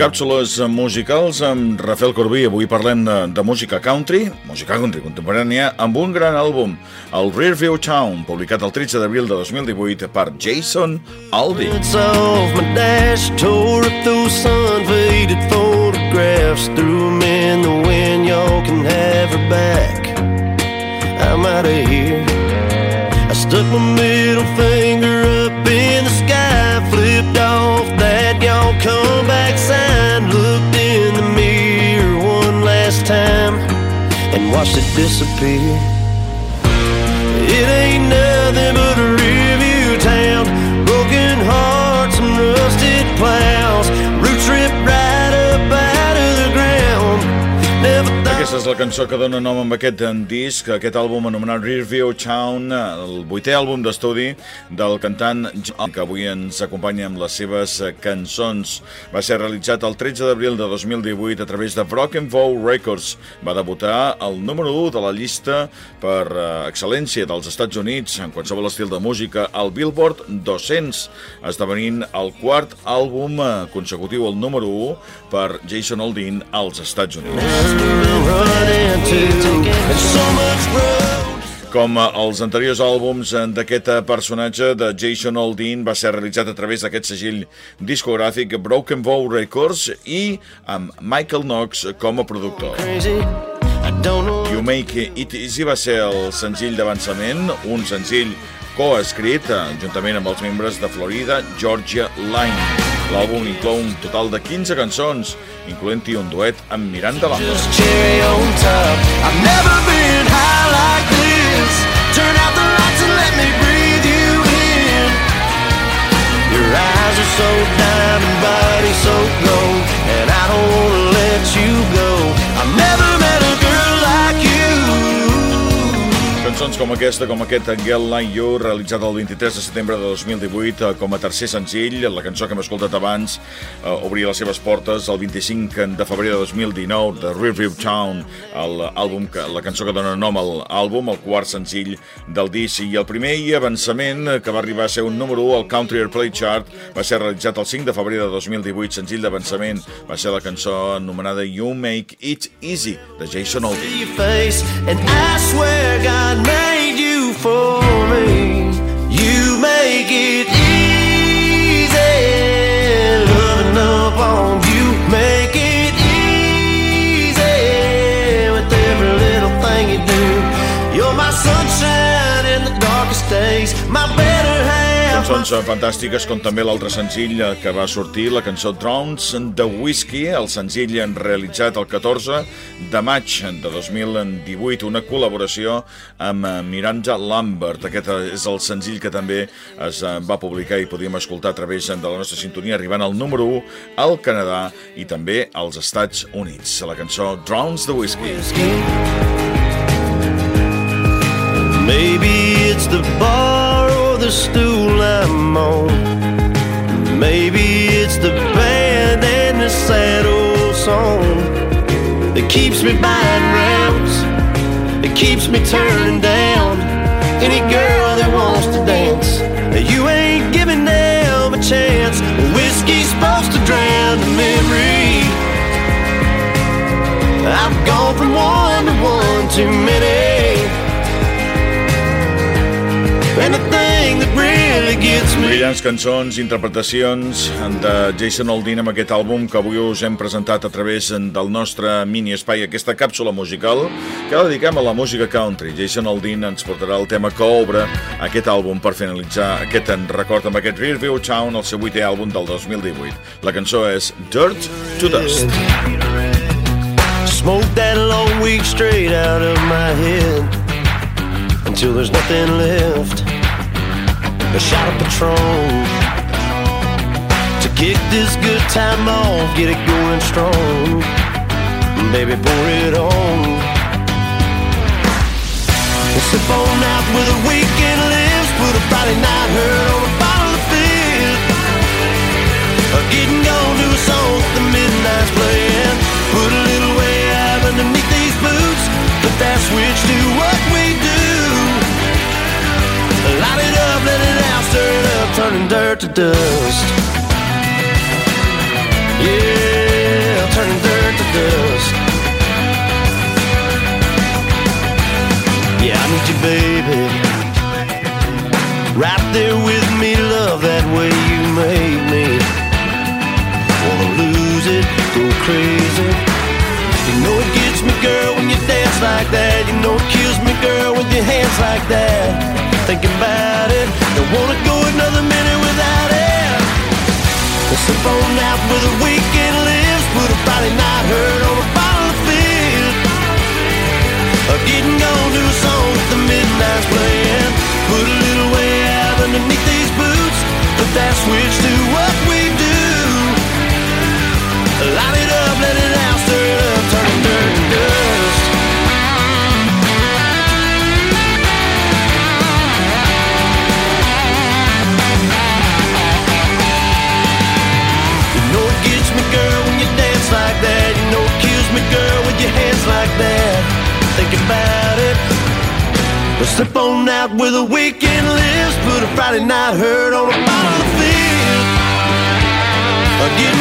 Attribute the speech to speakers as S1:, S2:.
S1: Càpsules musicals amb Rafael Corbí. Avui parlem de, de música country, música country contemporània, amb un gran àlbum, el Rearview Town, publicat el 13 d'abril de 2018 per Jason
S2: those sun-faded photographs, the wind, can back. I'm out of here. I stuck my middle finger watched it disappear. It ain't nothing but a
S1: Aquesta és la cançó que dona nom amb aquest disc, aquest àlbum anomenat Rearview Town, el vuitè àlbum d'estudi del cantant John, que avui ens acompanya amb les seves cançons. Va ser realitzat el 13 d'abril de 2018 a través de Broken Vow Records. Va debutar al número 1 de la llista per eh, excel·lència dels Estats Units en qualsevol estil de música al Billboard 200, esdevenint el quart àlbum eh, consecutiu al número 1 per Jason Aldean als Estats Units. Com els anteriors àlbums d'aquest personatge de Jason Aldean va ser realitzat a través d'aquest segell discogràfic Broken Bow Records i amb Michael Knox com a productor. You Make It Easy va ser el senzill d'avançament, un senzill coescrit eh, juntament amb els membres de Florida Georgia Line. L'àlbum inclou un total de 15 cançons, incloent-hi un duet amb Miranda Lambert. Cançons com aquesta, com aquest Girl Like You, realitzat el 23 de setembre de 2018 eh, com a tercer senzill, la cançó que hem escoltat abans eh, obria les seves portes el 25 de febrer de 2019 de Riverview Town, l'àlbum que la cançó que dona nom al àlbum, el quart senzill del disc. I el primer i avançament eh, que va arribar a ser un número 1 al Country Airplay Chart va ser realitzat el 5 de febrer de 2018, senzill d'avançament va ser la cançó anomenada You Make It Easy de Jason Aldean.
S2: For me. You make it
S1: Eh, fantàstiques com també l'altre senzill eh, que va sortir, la cançó Drowns de Whiskey, el senzill en realitzat el 14 de maig de 2018, una col·laboració amb eh, Miranda Lambert. Aquest és el senzill que també es va publicar i podíem escoltar a través de la nostra sintonia, arribant al número 1 al Canadà i també als Estats Units. La cançó Drowns de Whiskey.
S2: Maybe it's the bar or the stool I'm on. Maybe it's the band and the sad old song that keeps me buying rounds. It keeps me turning down any girl that wants to dance. You ain't giving them a chance. Whiskey's supposed to drown the memory. I've gone from one to one too many. And the thing that me
S1: Brillants cançons, interpretacions de Jason Aldean amb aquest àlbum que avui us hem presentat a través del nostre mini espai, aquesta càpsula musical que dediquem a la música country. Jason Aldean ens portarà el tema que obre aquest àlbum per finalitzar aquest en record amb aquest Rearview Town, el seu vuitè àlbum del 2018. La cançó és Dirt to Dust.
S2: Smoke that long week straight out of my head until there's nothing left. A shot of Patron to kick this good time off, get it going strong. Baby, pour it on. We'll sip on out where the weekend lives. Put a Friday night dirt to dust. Yeah, turning dirt to dust. Yeah, I need you, baby. Right there with me, love that way you made me. Wanna lose it, go crazy. You know it gets me, girl, when you dance like that. You know it kills me, girl, with your hands like that. Thinking about it, don't wanna go another minute supposed to bone out with a week. days like that, thinking about it. Well, slip on out with a weekend list, put a Friday night hurt on a bottle of fizz. Again,